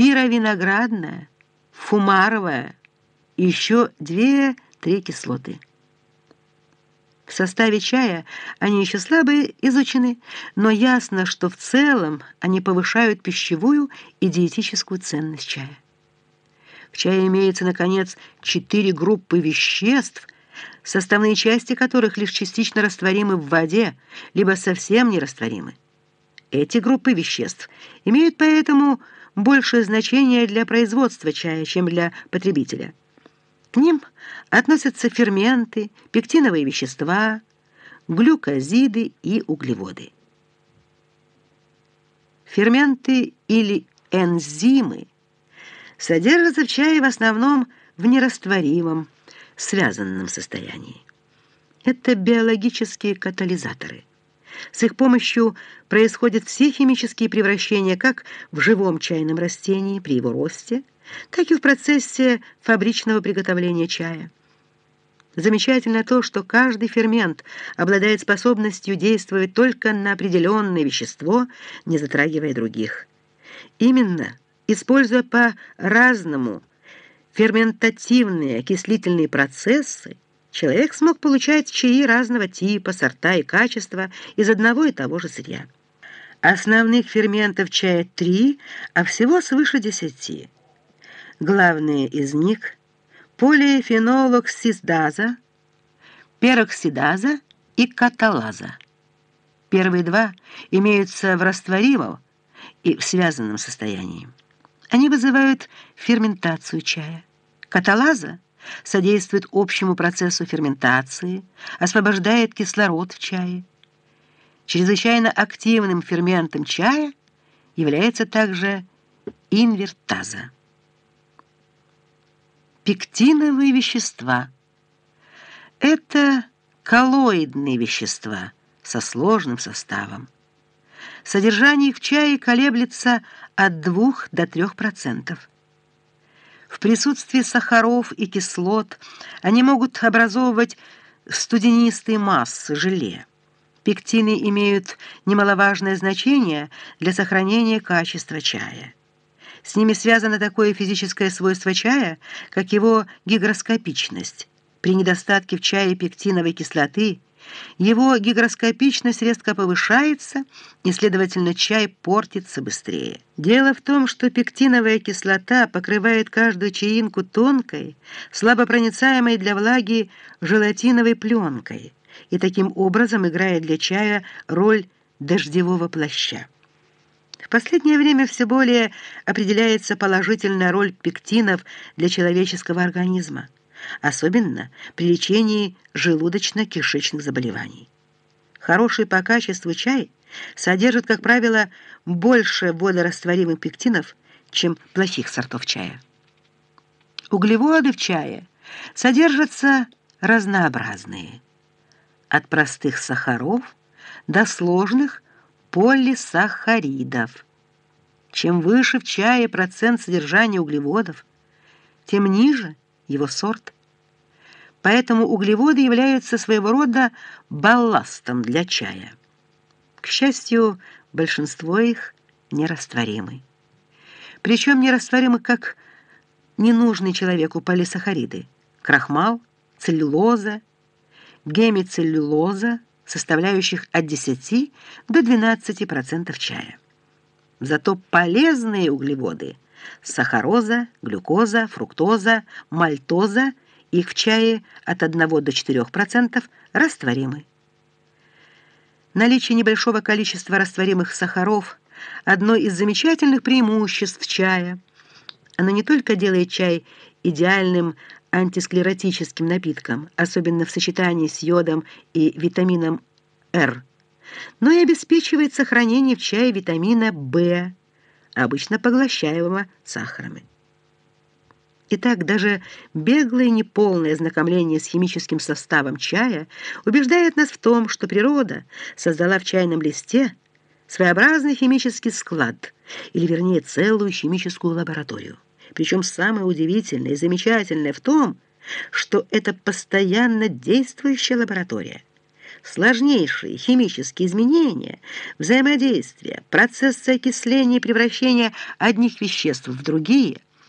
пировиноградная, фумаровая и еще две-три кислоты. В составе чая они еще слабо изучены, но ясно, что в целом они повышают пищевую и диетическую ценность чая. В чае имеется, наконец, четыре группы веществ, составные части которых лишь частично растворимы в воде, либо совсем нерастворимы. Эти группы веществ имеют поэтому большее значение для производства чая, чем для потребителя. К ним относятся ферменты, пектиновые вещества, глюкозиды и углеводы. Ферменты или энзимы содержатся в чае в основном в нерастворимом, связанном состоянии. Это биологические катализаторы. С их помощью происходят все химические превращения как в живом чайном растении при его росте, так и в процессе фабричного приготовления чая. Замечательно то, что каждый фермент обладает способностью действовать только на определенное вещество, не затрагивая других. Именно, используя по-разному ферментативные окислительные процессы, человек смог получать чаи разного типа, сорта и качества из одного и того же сырья. Основных ферментов чая три, а всего свыше десяти – Главные из них – полифенолоксидаза, пероксидаза и каталаза. Первые два имеются в растворимом и в связанном состоянии. Они вызывают ферментацию чая. Каталаза содействует общему процессу ферментации, освобождает кислород в чае. Чрезвычайно активным ферментом чая является также инвертаза. Пектиновые вещества. Это коллоидные вещества со сложным составом. Содержание их в чае колеблется от 2 до 3%. В присутствии сахаров и кислот они могут образовывать студенистые массы, желе. Пектины имеют немаловажное значение для сохранения качества чая. С ними связано такое физическое свойство чая, как его гигроскопичность. При недостатке в чае пектиновой кислоты его гигроскопичность резко повышается, и, следовательно, чай портится быстрее. Дело в том, что пектиновая кислота покрывает каждую чаинку тонкой, слабопроницаемой для влаги желатиновой пленкой и таким образом играет для чая роль дождевого плаща. В последнее время все более определяется положительная роль пектинов для человеческого организма, особенно при лечении желудочно-кишечных заболеваний. Хороший по качеству чай содержит, как правило, больше водорастворимых пектинов, чем плохих сортов чая. Углеводы в чае содержатся разнообразные, от простых сахаров до сложных полисахаридов. Чем выше в чае процент содержания углеводов, тем ниже его сорт. Поэтому углеводы являются своего рода балластом для чая. К счастью, большинство их нерастворимы. Причем нерастворимы как ненужные человеку полисахариды: крахмал, целлюлоза, гемицеллюлоза, составляющих от 10 до 12% чая. Зато полезные углеводы – сахароза, глюкоза, фруктоза, мальтоза – их в чае от 1 до 4% растворимы. Наличие небольшого количества растворимых сахаров – одно из замечательных преимуществ чая. Оно не только делает чай идеальным антисклеротическим напитком, особенно в сочетании с йодом и витамином R, но и обеспечивает сохранение в чае витамина В, обычно поглощаемого сахарами. Итак, даже беглое неполное знакомление с химическим составом чая убеждает нас в том, что природа создала в чайном листе своеобразный химический склад, или вернее целую химическую лабораторию. Причем самое удивительное и замечательное в том, что это постоянно действующая лаборатория. Сложнейшие химические изменения, взаимодействия, процессы окисления и превращения одних веществ в другие –